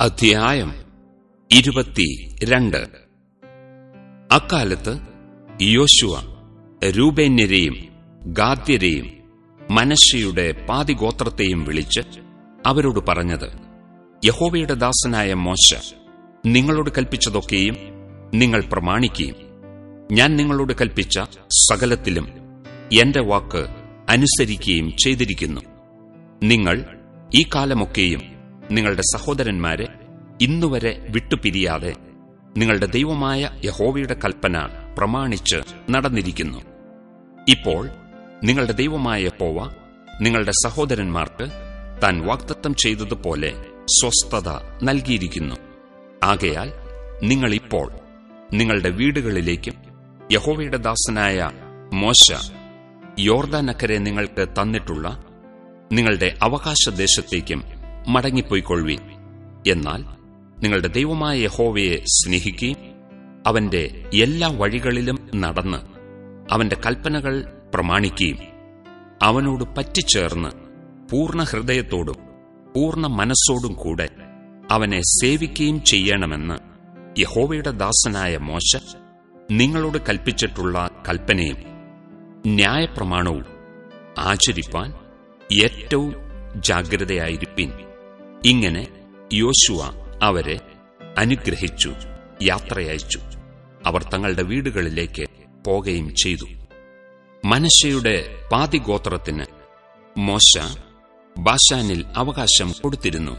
അധ്യായം ഇരുപത്തി രണ്ട് അക്കാലത്ത് യോശുവ രൂപേന്യരെയും ഗാദ്യരെയും മനശ്ശയുടെ പാതിഗോത്രത്തെയും വിളിച്ച് അവരോട് പറഞ്ഞത് യഹോവയുടെ ദാസനായ മോശ നിങ്ങളോട് കൽപ്പിച്ചതൊക്കെയും നിങ്ങൾ പ്രമാണിക്കുകയും ഞാൻ നിങ്ങളോട് കൽപ്പിച്ച സകലത്തിലും എന്റെ വാക്ക് അനുസരിക്കുകയും ചെയ്തിരിക്കുന്നു. നിങ്ങൾ ഈ കാലമൊക്കെയും നിങ്ങളുടെ സഹോദരന്മാരെ ഇന്നുവരെ വിട്ടുപിരിയാതെ നിങ്ങളുടെ ദൈവമായ യഹോവയുടെ കൽപ്പന പ്രമാണിച്ച് നടന്നിരിക്കുന്നു. ഇപ്പോൾ നിങ്ങളുടെ ദൈവമായ പോവ നിങ്ങളുടെ സഹോദരന്മാർക്ക് താൻ വാക്തത്വം ചെയ്തതുപോലെ സ്വസ്ഥത നൽകിയിരിക്കുന്നു. ആകയാൽ നിങ്ങളിപ്പോൾ നിങ്ങളുടെ വീടുകളിലേക്കും യഹോവയുടെ ദാസനായ മോശ യോർദാനക്കരെ നിങ്ങൾക്ക് തന്നിട്ടുള്ള നിങ്ങളുടെ അവകാശദേശത്തേക്കും മടങ്ങിപ്പോയിക്കൊള്ളുവീൻ. എന്നാൽ നിങ്ങളുടെ ദൈവമായ യഹോവയെ സ്നേഹിക്കുകയും അവന്റെ എല്ലാ വഴികളിലും നടന്ന് അവന്റെ കൽപ്പനകൾ പ്രമാണിക്കുകയും അവനോട് പറ്റിച്ചേർന്ന് പൂർണ ഹൃദയത്തോടും പൂർണ മനസ്സോടും കൂടെ അവനെ സേവിക്കുകയും ചെയ്യണമെന്ന് യഹോവയുടെ ദാസനായ മോശ നിങ്ങളോട് കൽപ്പിച്ചിട്ടുള്ള കൽപ്പനയും ന്യായപ്രമാണവും ആചരിപ്പാൻ ഏറ്റവും ജാഗ്രതയായിരിപ്പിൻ. ഇങ്ങനെ യോശുവ അവരെ അനുഗ്രഹിച്ചു യാത്രയച്ചു അവർ തങ്ങളുടെ വീടുകളിലേക്ക് പോകുകയും ചെയ്തു. മനശയുടെ പാതിഗോത്രത്തിന് മോശ ബാഷാനിൽ അവകാശം കൊടുത്തിരുന്നു.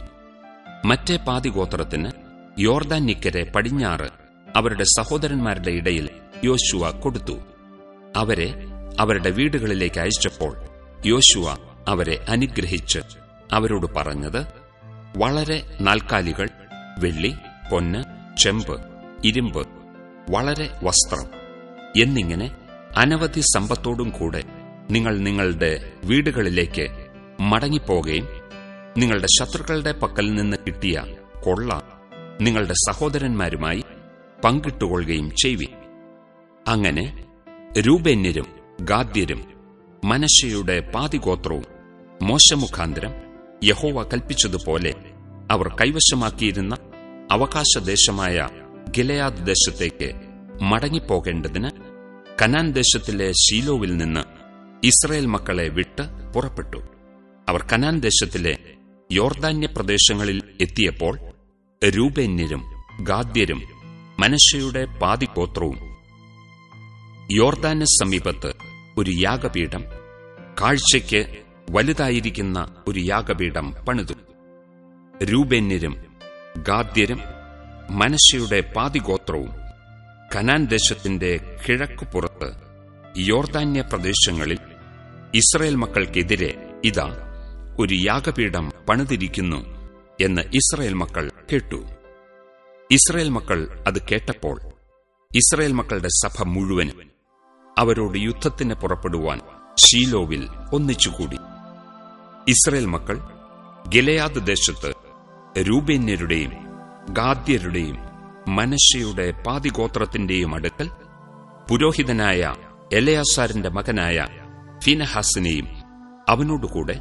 മറ്റേ പാതിഗോത്രത്തിന് യോർദാനിക്കരെ പടിഞ്ഞാറ് അവരുടെ സഹോദരന്മാരുടെ ഇടയിൽ യോശുവ കൊടുത്തു. അവരെ അവരുടെ വീടുകളിലേക്ക് അയച്ചപ്പോൾ യോശുവ അവരെ അനുഗ്രഹിച്ച് അവരോട് പറഞ്ഞത് വളരെ നാൽക്കാലികൾ വെള്ളി പൊന്ന് ചെമ്പ് ഇരുമ്പ് വളരെ വസ്ത്രം എന്നിങ്ങനെ അനവധി സമ്പത്തോടും കൂടെ നിങ്ങൾ നിങ്ങളുടെ വീടുകളിലേക്ക് മടങ്ങിപ്പോകുകയും നിങ്ങളുടെ ശത്രുക്കളുടെ പക്കൽ നിന്ന് കിട്ടിയ കൊള്ള നിങ്ങളുടെ സഹോദരന്മാരുമായി പങ്കിട്ടുകൊള്ളുകയും ചെയ്യും അങ്ങനെ രൂപന്യരും ഗാദ്യരും മനശയുടെ പാതിഗോത്രവും മോശമുഖാന്തരം യഹോവ കൽപ്പിച്ചതുപോലെ അവർ കൈവശമാക്കിയിരുന്ന അവകാശദേശമായ ഗിലയാദ് ദേശത്തേക്ക് മടങ്ങിപ്പോകേണ്ടതിന് കനാൻ ദേശത്തിലെ ശീലോവിൽ നിന്ന് ഇസ്രയേൽ മക്കളെ വിട്ട് പുറപ്പെട്ടു. അവർ കനാൻ ദേശത്തിലെ യോർദാന്യ പ്രദേശങ്ങളിൽ എത്തിയപ്പോൾ രൂപേന്യരും ഗാദ്യരും മനശയുടെ പാതിഗോത്രവും യോർദാന് സമീപത്ത് ഒരു യാഗപീഠം കാഴ്ചയ്ക്ക് വലുതായിരിക്കുന്ന ഒരു യാഗപീഠം പണിതു. രൂപന്യരും ഗാദ്യരും മനശയുടെ പാതിഗോത്രവും കനാൻ ദേശത്തിന്റെ കിഴക്കുപുറത്ത് യോർദാന്യ പ്രദേശങ്ങളിൽ ഇസ്രയേൽ മക്കൾക്കെതിരെ ഇതാ ഒരു യാഗപീഠം പണിതിരിക്കുന്നു എന്ന് ഇസ്രയേൽ മക്കൾ കേട്ടു. ഇസ്രയേൽ മക്കൾ അത് കേട്ടപ്പോൾ ഇസ്രയേൽ മക്കളുടെ സഭ മുഴുവനും അവരോട് യുദ്ധത്തിന് പുറപ്പെടുവാൻ ഷീലോവിൽ ഒന്നിച്ചുകൂടി. ഇസ്രയേൽ മക്കൾ ഗിലയാദ് ദേശത്ത് രൂപേന്യരുടെയും ഗാദ്യരുടെയും മനശയുടെ പാതിഗോത്രത്തിന്റെയും അടുക്കൽ പുരോഹിതനായ എലയാസാറിന്റെ മകനായ ഫിനഹാസിനെയും അവനോടുകൂടെ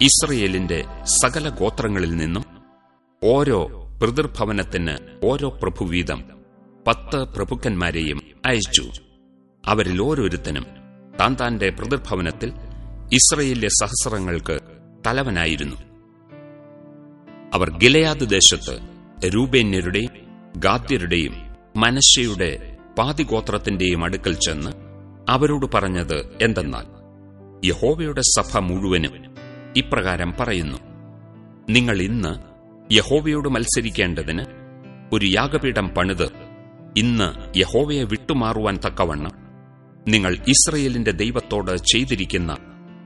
ഇസ്രയേലിന്റെ സകല ഗോത്രങ്ങളിൽ നിന്നും ഓരോ പിതൃഭവനത്തിന് ഓരോ പ്രഭുവീതം പത്ത് പ്രഭുക്കന്മാരെയും അയച്ചു. അവരിൽ ഓരോരുത്തനും താൻ താന്റെ പിതൃഭവനത്തിൽ ഇസ്രയേലിലെ സഹസ്രങ്ങൾക്ക് തലവനായിരുന്നു. അവർ ഗിലയാദ് ദേശത്ത് രൂപേന്യരുടെയും ഗാദ്യരുടെയും മനശയുടെ പാതിഗോത്രത്തിന്റെയും അടുക്കൽ ചെന്ന് അവരോട് പറഞ്ഞത് എന്തെന്നാൽ യഹോവയുടെ സഭ മുഴുവനും ഇപ്രകാരം പറയുന്നു നിങ്ങൾ ഇന്ന് യഹോവയോട് മത്സരിക്കേണ്ടതിന് ഒരു യാഗപീഠം പണിത് ഇന്ന് യഹോവയെ വിട്ടുമാറുവാൻ തക്കവണ്ണം നിങ്ങൾ ഇസ്രയേലിന്റെ ദൈവത്തോട് ചെയ്തിരിക്കുന്ന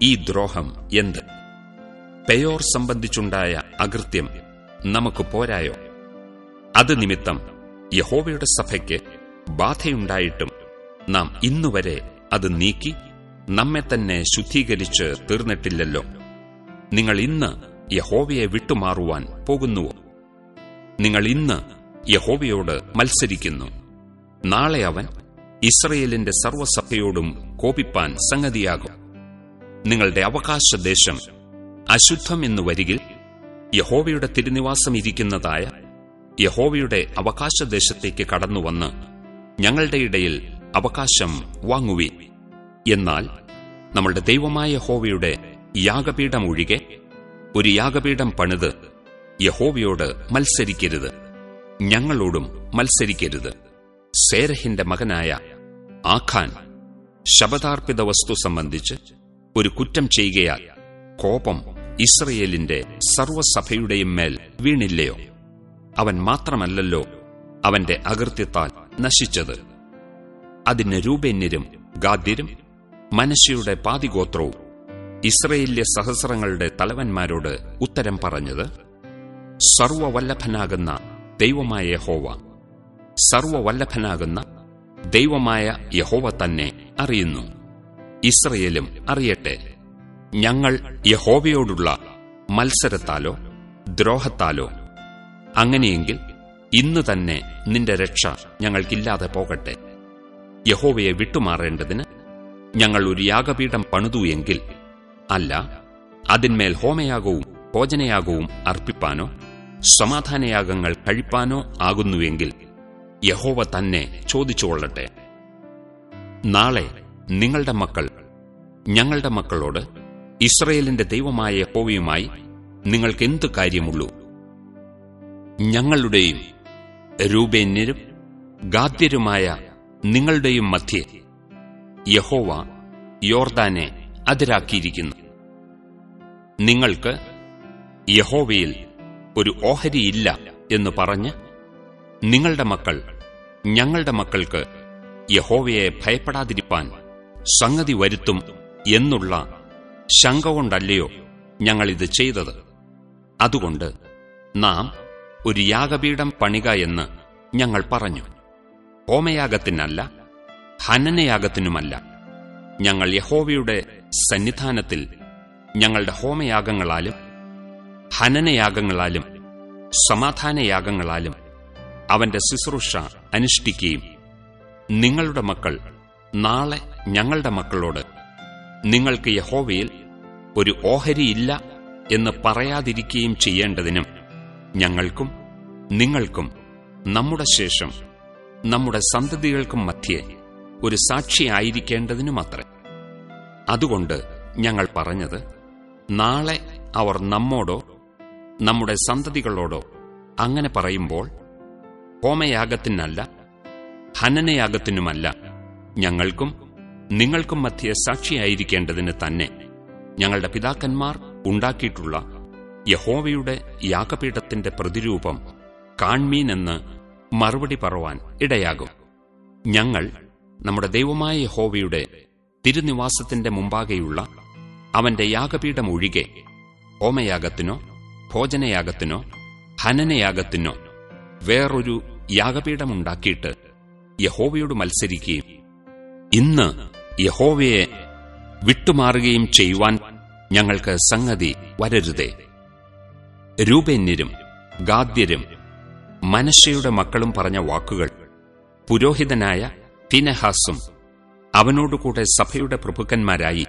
ഈ ദ്രോഹം എന്ത്? പെയോർ സംബന്ധിച്ചുണ്ടായ അകൃത്യം നമുക്ക് പോരായോ? അത് നിമിത്തം യഹോവയുടെ സഭയ്ക്ക് ബാധയുണ്ടായിട്ടും നാം ഇന്നുവരെ അത് നീക്കി നമ്മെ തന്നെ ശുദ്ധീകരിച്ച് തീർന്നിട്ടില്ലല്ലോ. നിങ്ങൾ ഇന്ന് യഹോവയെ വിട്ടുമാറുവാൻ പോകുന്നുവോ? നിങ്ങൾ ഇന്ന് യഹോവയോട് മത്സരിക്കുന്നു. നാളെ അവൻ ഇസ്രയേലിന്റെ സർവസഭയോടും കോപിപ്പാൻ സംഗതിയാകും. നിങ്ങളുടെ അവകാശദേശം അശുദ്ധം എന്നു വരികിൽ യഹോവയുടെ തിരുനിവാസം ഇരിക്കുന്നതായ യഹോവയുടെ അവകാശദേശത്തേക്ക് കടന്നുവന്ന് ഞങ്ങളുടെ ഇടയിൽ അവകാശം വാങ്ങുവീൻ. എന്നാൽ നമ്മളുടെ ദൈവമായ യഹോവയുടെ യാഗപീഠം ഒഴികെ ഒരു യാഗപീഠം പണിത് യഹോവയോട് മത്സരിക്കരുത്. ഞങ്ങളോടും മത്സരിക്കരുത്. സേരഹിന്റെ മകനായ ആഖാൻ ശബദാർപ്പിത വസ്തു സംബന്ധിച്ച് ഒരു കുറ്റം ചെയ്യുകയാൽ കോപം ഇസ്രയേലിന്റെ സർവസഭയുടെയും മേൽ വീണില്ലയോ? അവൻ മാത്രമല്ലല്ലോ അവന്റെ അകൃത്യത്താൽ നശിച്ചത്. അതിന് രൂപേന്യരും ഗാദ്യരും മനശയുടെ പാതിഗോത്രവും ഇസ്രയേല്യ സഹസ്രങ്ങളുടെ തലവന്മാരോട് ഉത്തരം പറഞ്ഞത് സർവവല്ലഭനാകുന്ന ദൈവമായ യഹോവ സർവവല്ലഭനാകുന്ന ദൈവമായ യഹോവ തന്നെ അറിയുന്നു. ഇസ്രയേലും അറിയട്ടെ. ഞങ്ങൾ യഹോവയോടുള്ള മത്സരത്താലോ ദ്രോഹത്താലോ അങ്ങനെയെങ്കിൽ ഇന്ന് തന്നെ നിന്റെ രക്ഷ ഞങ്ങൾക്കില്ലാതെ പോകട്ടെ. യഹോവയെ വിട്ടുമാറേണ്ടതിന് ഞങ്ങൾ ഒരു യാഗപീഠം പണിതു എങ്കിൽ അല്ല അതിന്മേൽ ഹോമയാകവും ഭോജനയാകവും അർപ്പിപ്പാനോ സമാധാനയാഗങ്ങൾ കഴിപ്പാനോ ആകുന്നുവെങ്കിൽ യഹോവ തന്നെ ചോദിച്ചുകൊള്ളട്ടെ നാളെ നിങ്ങളുടെ മക്കൾ ഞങ്ങളുടെ മക്കളോട് ഇസ്രയേലിന്റെ ദൈവമായ യഹോവയുമായി നിങ്ങൾക്ക് എന്ത് കാര്യമുള്ളൂ? ഞങ്ങളുടെയും രൂപേന്യരും ഗാദ്യരുമായ നിങ്ങളുടെയും മധ്യേ യഹോവ യോർദാനെ അതിരാക്കിയിരിക്കുന്നു. നിങ്ങൾക്ക് യഹോവയിൽ ഒരു ഓഹരിയില്ല എന്ന് പറഞ്ഞ് നിങ്ങളുടെ മക്കൾ ഞങ്ങളുടെ മക്കൾക്ക് യഹോവയെ ഭയപ്പെടാതിരിപ്പാൻ സംഗതി വരുത്തും എന്നുള്ള ശങ്ക കൊണ്ടല്ലയോ ഇത് ചെയ്തത്. അതുകൊണ്ട് നാം ഒരു യാഗപീഠം പണിക എന്ന് ഞങ്ങൾ പറഞ്ഞു. ഹോമയാഗത്തിനല്ല ഹനനയാഗത്തിനുമല്ല. ഞങ്ങൾ യഹോവയുടെ സന്നിധാനത്തിൽ ഞങ്ങളുടെ ഹോമയാഗങ്ങളാലും ഹനനയാഗങ്ങളാലും സമാധാനയാഗങ്ങളാലും അവന്റെ ശുശ്രൂഷ അനുഷ്ഠിക്കുകയും നിങ്ങളുടെ മക്കൾ നാളെ ഞങ്ങളുടെ മക്കളോട് നിങ്ങൾക്ക് യഹോവയിൽ ഒരു ഓഹരിയില്ല എന്ന് പറയാതിരിക്കുകയും ചെയ്യേണ്ടതിനും ഞങ്ങൾക്കും നിങ്ങൾക്കും നമ്മുടെ ശേഷം നമ്മുടെ സന്തതികൾക്കും മധ്യേ ഒരു സാക്ഷിയായിരിക്കേണ്ടതിനുമത്രേ അതുകൊണ്ട് ഞങ്ങൾ പറഞ്ഞത് നാളെ അവർ നമ്മോടോ നമ്മുടെ സന്തതികളോടോ അങ്ങനെ പറയുമ്പോൾ ഹോമയാഗത്തിനല്ല ഹനനയാഗത്തിനുമല്ല ഞങ്ങൾക്കും നിങ്ങൾക്കും മധ്യ സാക്ഷിയായിരിക്കേണ്ടതിന് തന്നെ ഞങ്ങളുടെ പിതാക്കന്മാർ ഉണ്ടാക്കിയിട്ടുള്ള യഹോവയുടെ യാഗപീഠത്തിന്റെ പ്രതിരൂപം കാൺമീനെന്ന് മറുപടി പറവാൻ ഇടയാകും. ഞങ്ങൾ നമ്മുടെ ദൈവമായ യഹോവയുടെ തിരുനിവാസത്തിന്റെ മുമ്പാകെയുള്ള അവന്റെ യാഗപീഠം ഒഴികെ ഹോമയാഗത്തിനോ ഭോജനയാഗത്തിനോ ഹനനയാഗത്തിനോ വേറൊരു യാഗപീഠമുണ്ടാക്കിയിട്ട് യഹോവയോട് മത്സരിക്കുകയും ഇന്ന് യഹോവയെ വിട്ടുമാറുകയും ചെയ്യുവാൻ ഞങ്ങൾക്ക് സംഗതി വരരുതേ. രൂപന്യരും ഗാദ്യരും മനശയുടെ മക്കളും പറഞ്ഞ വാക്കുകൾ പുരോഹിതനായ ഫിനഹാസും അവനോടുകൂടെ സഭയുടെ പ്രഭുക്കന്മാരായി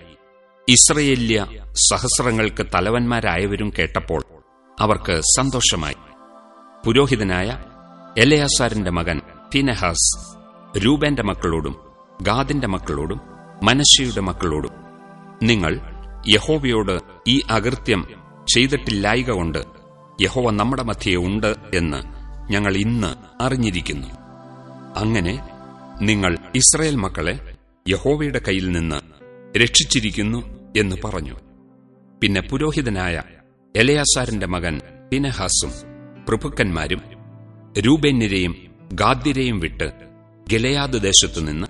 ഇസ്രയേല്യ സഹസ്രങ്ങൾക്ക് തലവന്മാരായവരും കേട്ടപ്പോൾ അവർക്ക് സന്തോഷമായി. പുരോഹിതനായ എലയാസാറിന്റെ മകൻ ഫിനഹാസ് രൂപന്റെ മക്കളോടും ഗാദിന്റെ മക്കളോടും മനശ്ശയുടെ മക്കളോടും. നിങ്ങൾ യഹോവയോട് ഈ അകൃത്യം ചെയ്തിട്ടില്ലായിക കൊണ്ട് യഹോവ നമ്മുടെ മധ്യേ ഉണ്ട് എന്ന് ഞങ്ങൾ ഇന്ന് അറിഞ്ഞിരിക്കുന്നു. അങ്ങനെ നിങ്ങൾ ഇസ്രയേൽ മക്കളെ യഹോവയുടെ കയ്യിൽ നിന്ന് രക്ഷിച്ചിരിക്കുന്നു എന്ന് പറഞ്ഞു. പിന്നെ പുരോഹിതനായ എലയാസാറിന്റെ മകൻ പിനഹാസും പ്രഭുക്കന്മാരും രൂപേന്യരെയും ഗാദ്യരെയും വിട്ട് ഗലയാദ് ദേശത്തുനിന്ന്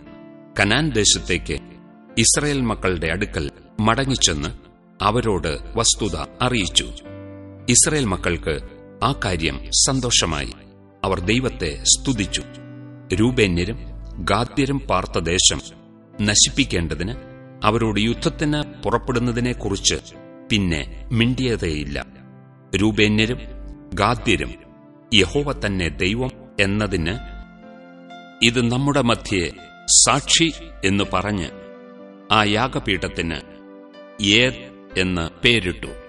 കനാൻ ദേശത്തേക്ക് ഇസ്രയേൽ മക്കളുടെ അടുക്കൽ മടങ്ങിച്ചെന്ന് അവരോട് വസ്തുത അറിയിച്ചു. ഇസ്രയേൽ മക്കൾക്ക് ആ കാര്യം സന്തോഷമായി. അവർ ദൈവത്തെ സ്തുതിച്ചു. രൂപേന്യരും ഗാദ്യരും പാർത്ത ദേശം നശിപ്പിക്കേണ്ടതിന് അവരോട് യുദ്ധത്തിന് പുറപ്പെടുന്നതിനെക്കുറിച്ച് പിന്നെ മിണ്ടിയതേയില്ല. രൂപേന്യരും ഗാദ്യരും യഹോവ തന്നെ ദൈവം എന്നതിന് ഇത് നമ്മുടെ മധ്യേ സാക്ഷി എന്നു പറഞ്ഞ് ആ യാഗപീഠത്തിന് ഏത് എന്ന് പേരിട്ടു.